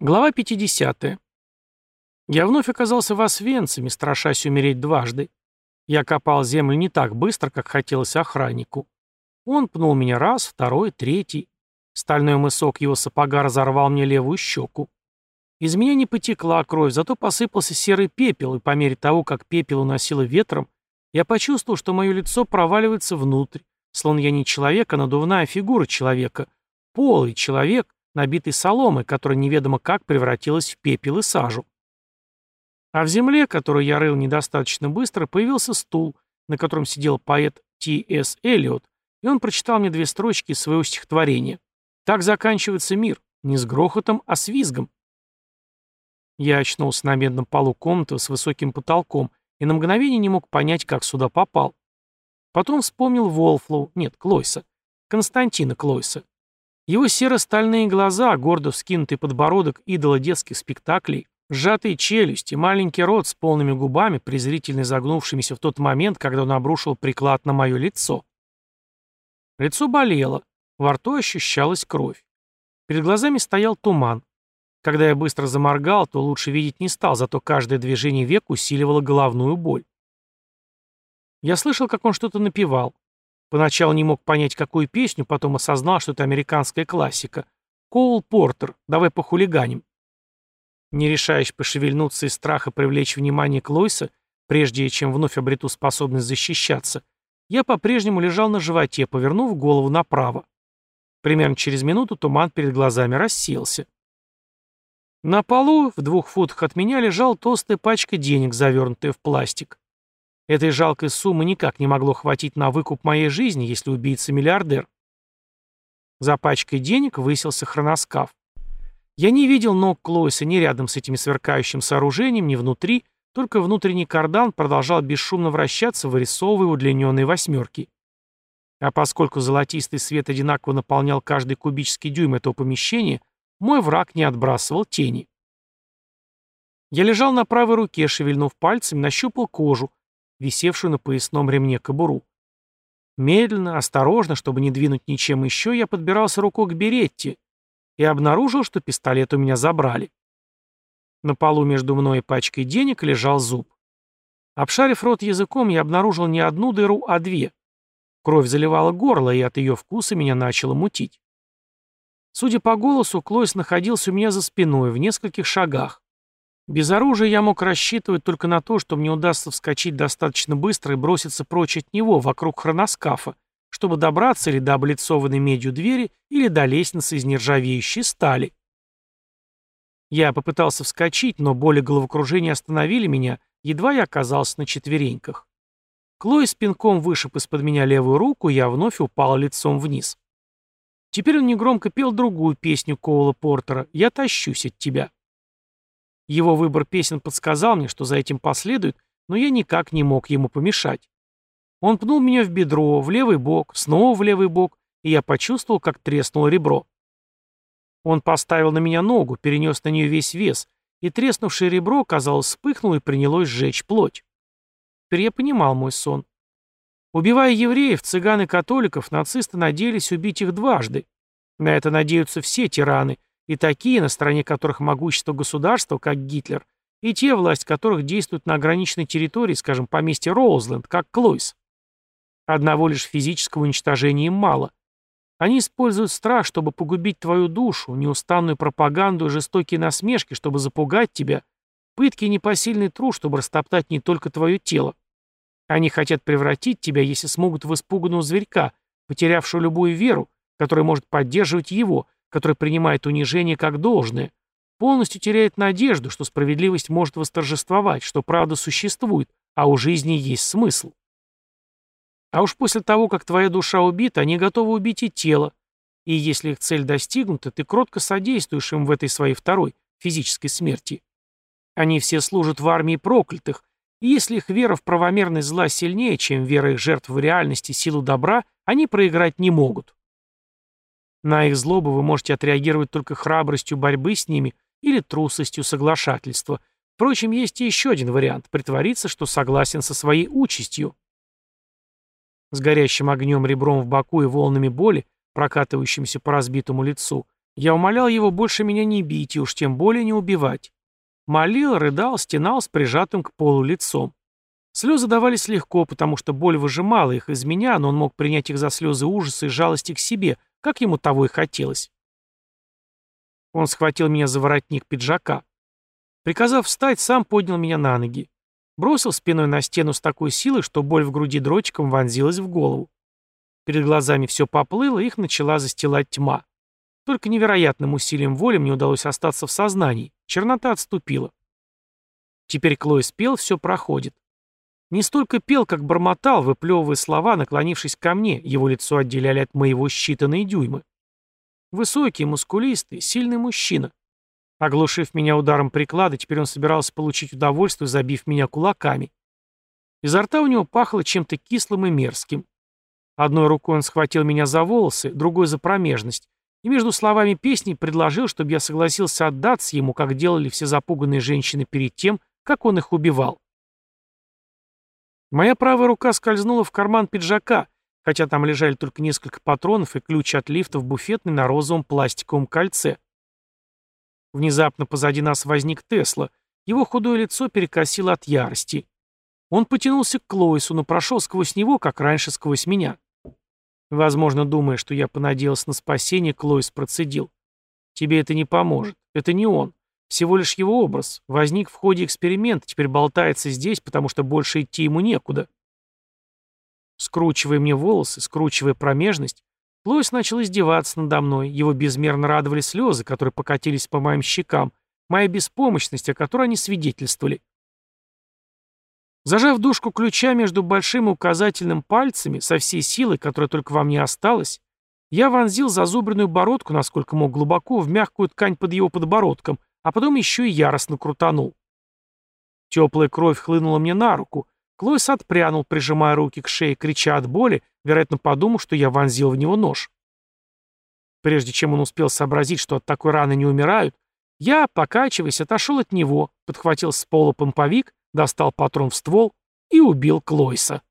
Глава 50. Я вновь оказался в Освенциме, страшась умереть дважды. Я копал землю не так быстро, как хотелось охраннику. Он пнул меня раз, второй, третий. Стальной мысок его сапога разорвал мне левую щеку. Из меня не потекла кровь, зато посыпался серый пепел, и по мере того, как пепел уносило ветром, я почувствовал, что мое лицо проваливается внутрь, словно я не человек, а надувная фигура человека, полый человек, набитый соломой, которая неведомо как превратилась в пепел и сажу. А в земле, которую я рыл недостаточно быстро, появился стул, на котором сидел поэт Т. С. Эллиот, и он прочитал мне две строчки из своего стихотворения. «Так заканчивается мир, не с грохотом, а с визгом». Я очнулся на медном полу комнаты с высоким потолком и на мгновение не мог понять, как сюда попал. Потом вспомнил Волфлоу, нет, Клойса, Константина Клойса, его серо-стальные глаза, гордо вскинутый подбородок идола детских спектаклей, сжатые челюсти, маленький рот с полными губами, презрительно загнувшимися в тот момент, когда он обрушил приклад на мое лицо. Лицо болело, во рту ощущалась кровь. Перед глазами стоял туман. Когда я быстро заморгал, то лучше видеть не стал, зато каждое движение век усиливало головную боль. Я слышал, как он что-то напевал. Поначалу не мог понять, какую песню, потом осознал, что это американская классика. Коул Портер, давай похулиганим. Не решаясь пошевельнуться из страха привлечь внимание Клойса, прежде чем вновь обрету способность защищаться, я по-прежнему лежал на животе, повернув голову направо. Примерно через минуту туман перед глазами рассеялся. На полу, в двух футах от меня, лежала толстая пачка денег, завернутая в пластик. Этой жалкой суммы никак не могло хватить на выкуп моей жизни, если убийца миллиардер. За пачкой денег высился хроноскаф. Я не видел ног Клойса ни рядом с этим сверкающим сооружением, ни внутри, только внутренний кардан продолжал бесшумно вращаться, вырисовывая удлиненные восьмерки. А поскольку золотистый свет одинаково наполнял каждый кубический дюйм этого помещения, мой враг не отбрасывал тени. Я лежал на правой руке, шевельнув пальцами, нащупал кожу, висевшую на поясном ремне кобуру. Медленно, осторожно, чтобы не двинуть ничем еще, я подбирался рукой к беретте и обнаружил, что пистолет у меня забрали. На полу между мной и пачкой денег лежал зуб. Обшарив рот языком, я обнаружил не одну дыру, а две. Кровь заливала горло, и от ее вкуса меня начало мутить. Судя по голосу, Клойс находился у меня за спиной, в нескольких шагах. Без оружия я мог рассчитывать только на то, что мне удастся вскочить достаточно быстро и броситься прочь от него, вокруг хроноскафа, чтобы добраться или до облицованной медью двери, или до лестницы из нержавеющей стали. Я попытался вскочить, но боли головокружения остановили меня, едва я оказался на четвереньках. Клой с пинком вышиб из-под меня левую руку, и я вновь упал лицом вниз. Теперь он негромко пел другую песню Коула Портера «Я тащусь от тебя». Его выбор песен подсказал мне, что за этим последует, но я никак не мог ему помешать. Он пнул меня в бедро, в левый бок, снова в левый бок, и я почувствовал, как треснуло ребро. Он поставил на меня ногу, перенес на нее весь вес, и треснувшее ребро, казалось, вспыхнуло и принялось сжечь плоть. Теперь я понимал мой сон. Убивая евреев, цыган и католиков, нацисты надеялись убить их дважды. На это надеются все тираны, и такие, на стороне которых могущество государства, как Гитлер, и те, власть которых действует на ограниченной территории, скажем, поместье Роузленд, как Клойс. Одного лишь физического уничтожения им мало. Они используют страх, чтобы погубить твою душу, неустанную пропаганду и жестокие насмешки, чтобы запугать тебя, пытки и непосильный труд, чтобы растоптать не только твое тело. Они хотят превратить тебя, если смогут, в испуганного зверька, потерявшего любую веру, которая может поддерживать его, который принимает унижение как должное, полностью теряет надежду, что справедливость может восторжествовать, что правда существует, а у жизни есть смысл. А уж после того, как твоя душа убита, они готовы убить и тело, и если их цель достигнута, ты кротко содействуешь им в этой своей второй, физической смерти. Они все служат в армии проклятых, и если их вера в правомерность зла сильнее, чем вера их жертв в реальности силу добра, они проиграть не могут. На их злобу вы можете отреагировать только храбростью борьбы с ними или трусостью соглашательства. Впрочем, есть и еще один вариант – притвориться, что согласен со своей участью. С горящим огнем ребром в боку и волнами боли, прокатывающимся по разбитому лицу, Я умолял его больше меня не бить и уж тем более не убивать. Молил, рыдал, стенал с прижатым к полу лицом. Слезы давались легко, потому что боль выжимала их из меня, но он мог принять их за слезы ужаса и жалости к себе, как ему того и хотелось. Он схватил меня за воротник пиджака. Приказав встать, сам поднял меня на ноги. Бросил спиной на стену с такой силой, что боль в груди дротиком вонзилась в голову. Перед глазами все поплыло, их начала застилать тьма. Только невероятным усилием воли мне удалось остаться в сознании. Чернота отступила. Теперь Клой спел, все проходит. Не столько пел, как бормотал, выплевывая слова, наклонившись ко мне, его лицо отделяли от моего считанные дюймы. Высокий, мускулистый, сильный мужчина. Оглушив меня ударом приклада, теперь он собирался получить удовольствие, забив меня кулаками. Изо рта у него пахло чем-то кислым и мерзким. Одной рукой он схватил меня за волосы, другой за промежность, и между словами песни предложил, чтобы я согласился отдаться ему, как делали все запуганные женщины перед тем, как он их убивал. Моя правая рука скользнула в карман пиджака, хотя там лежали только несколько патронов и ключ от лифта в буфетной на розовом пластиковом кольце. Внезапно позади нас возник Тесла. Его худое лицо перекосило от ярости. Он потянулся к Клоису, но прошел сквозь него, как раньше сквозь меня. Возможно, думая, что я понадеялся на спасение, Клоис процедил. «Тебе это не поможет. Это не он. Всего лишь его образ. Возник в ходе эксперимента, теперь болтается здесь, потому что больше идти ему некуда». Скручивая мне волосы, скручивая промежность, Лоис начал издеваться надо мной, его безмерно радовали слезы, которые покатились по моим щекам, моя беспомощность, о которой они свидетельствовали. Зажав дужку ключа между большим и указательным пальцами, со всей силой, которая только во мне осталась, я вонзил зазубренную бородку, насколько мог глубоко, в мягкую ткань под его подбородком, а потом еще и яростно крутанул. Теплая кровь хлынула мне на руку, Клойс отпрянул, прижимая руки к шее, крича от боли, вероятно, подумал, что я вонзил в него нож. Прежде чем он успел сообразить, что от такой раны не умирают, я, покачиваясь, отошел от него, подхватил с пола помповик, достал патрон в ствол и убил Клойса.